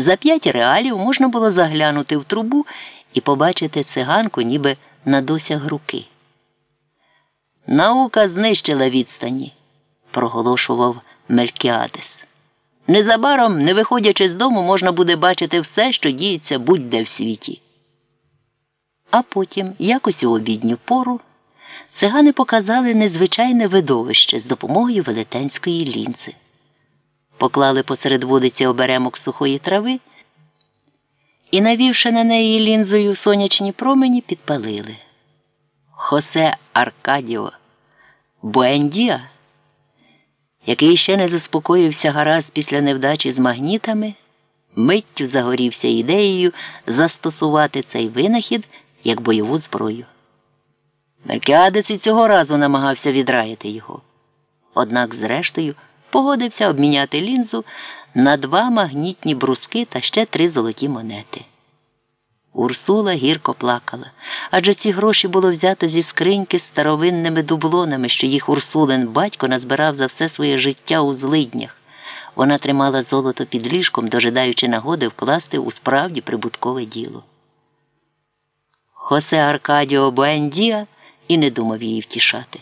За п'ять реалів можна було заглянути в трубу і побачити циганку ніби на досяг руки. Наука знищила відстані, проголошував Мелькіадес. Незабаром, не виходячи з дому, можна буде бачити все, що діється будь-де в світі. А потім, якось у обідню пору, цигани показали незвичайне видовище з допомогою велетенської лінзи. Поклали посеред вулиці оберемок сухої трави і, навівши на неї лінзою сонячні промені, підпалили. Хосе Аркадіо Буендіа, який ще не заспокоївся гаразд після невдачі з магнітами, миттю загорівся ідеєю застосувати цей винахід як бойову зброю. Мелькіадець і цього разу намагався відраяти його. Однак, зрештою, погодився обміняти лінзу на два магнітні бруски та ще три золоті монети. Урсула гірко плакала, адже ці гроші було взято зі скриньки з старовинними дублонами, що їх Урсулин батько назбирав за все своє життя у злиднях. Вона тримала золото під ліжком, дожидаючи нагоди вкласти у справді прибуткове діло. Хосе Аркадіо Буендіа і не думав її втішати.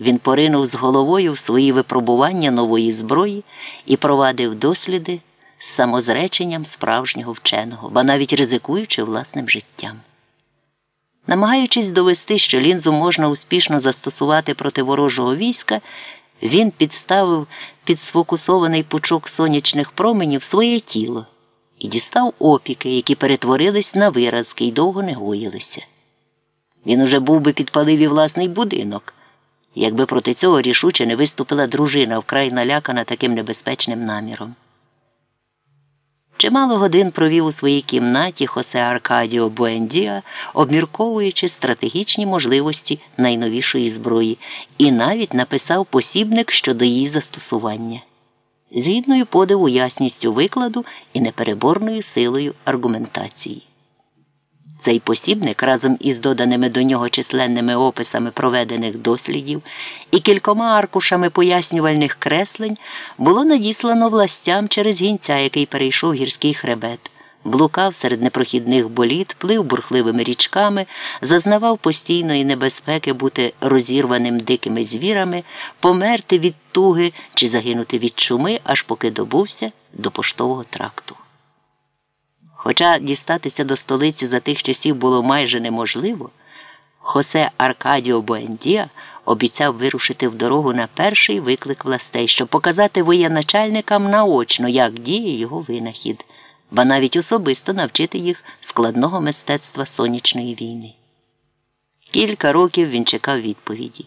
Він поринув з головою в свої випробування нової зброї і провадив досліди з самозреченням справжнього вченого, ба навіть ризикуючи власним життям. Намагаючись довести, що лінзу можна успішно застосувати проти ворожого війська, він підставив під сфокусований пучок сонячних променів своє тіло і дістав опіки, які перетворились на виразки й довго не гоїлися. Він уже був би підпалив і власний будинок, якби проти цього рішуче не виступила дружина, вкрай налякана таким небезпечним наміром. Чимало годин провів у своїй кімнаті Хосе Аркадіо Буендіа, обмірковуючи стратегічні можливості найновішої зброї, і навіть написав посібник щодо її застосування, з гідною подиву ясністю викладу і непереборною силою аргументації. Цей посібник разом із доданими до нього численними описами проведених дослідів і кількома аркушами пояснювальних креслень було надіслано властям через гінця, який перейшов гірський хребет, блукав серед непрохідних боліт, плив бурхливими річками, зазнавав постійної небезпеки бути розірваним дикими звірами, померти від туги чи загинути від чуми, аж поки добувся до поштового тракту. Хоча дістатися до столиці за тих часів було майже неможливо, Хосе Аркадіо Буендія обіцяв вирушити в дорогу на перший виклик властей, щоб показати воєначальникам наочно, як діє його винахід, ба навіть особисто навчити їх складного мистецтва сонячної війни. Кілька років він чекав відповіді.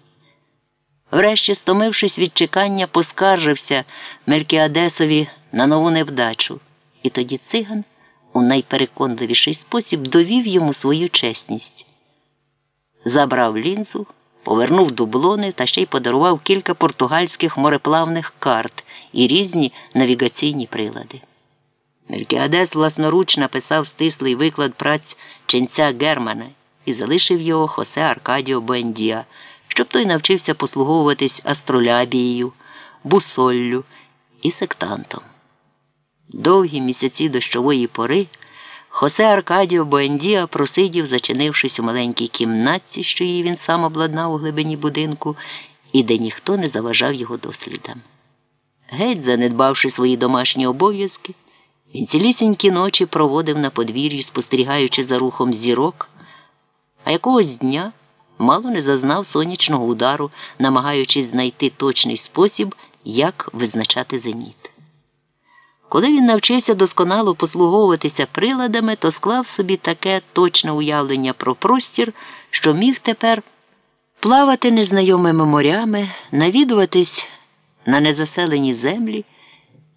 Врешті, стомившись від чекання, поскаржився Мелькіадесові на нову невдачу, і тоді циган у найпереконливіший спосіб довів йому свою чесність. Забрав лінзу, повернув дублони та ще й подарував кілька португальських мореплавних карт і різні навігаційні прилади. Мелькіадес власноруч написав стислий виклад праць ченця Германа і залишив його Хосе Аркадіо Буендіа, щоб той навчився послуговуватись астролябією, бусоллю і сектантом. Довгі місяці дощової пори Хосе Аркадіо Буендіа просидів, зачинившись у маленькій кімнатці, що її він сам обладнав у глибині будинку, і де ніхто не заважав його дослідам. Геть, занедбавши свої домашні обов'язки, він цілісінькі ночі проводив на подвір'ї, спостерігаючи за рухом зірок, а якогось дня мало не зазнав сонячного удару, намагаючись знайти точний спосіб, як визначати зеніт. Коли він навчився досконало послуговуватися приладами, то склав собі таке точне уявлення про простір, що міг тепер плавати незнайомими морями, навідуватись на незаселені землі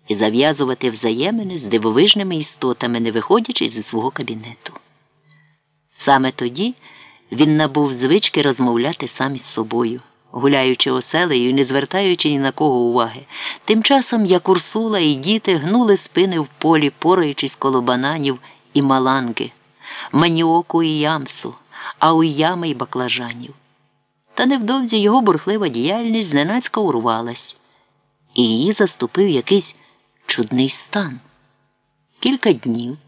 і зав'язувати взаємини з дивовижними істотами, не виходячи зі свого кабінету. Саме тоді він набув звички розмовляти сам із собою гуляючи оселею і не звертаючи ні на кого уваги. Тим часом як Урсула і діти гнули спини в полі, пораючись коло бананів і маланги, маніоку і ямсу, а у ями й баклажанів. Та невдовзі його бурхлива діяльність зненацька урвалась, і її заступив якийсь чудний стан. кілька днів.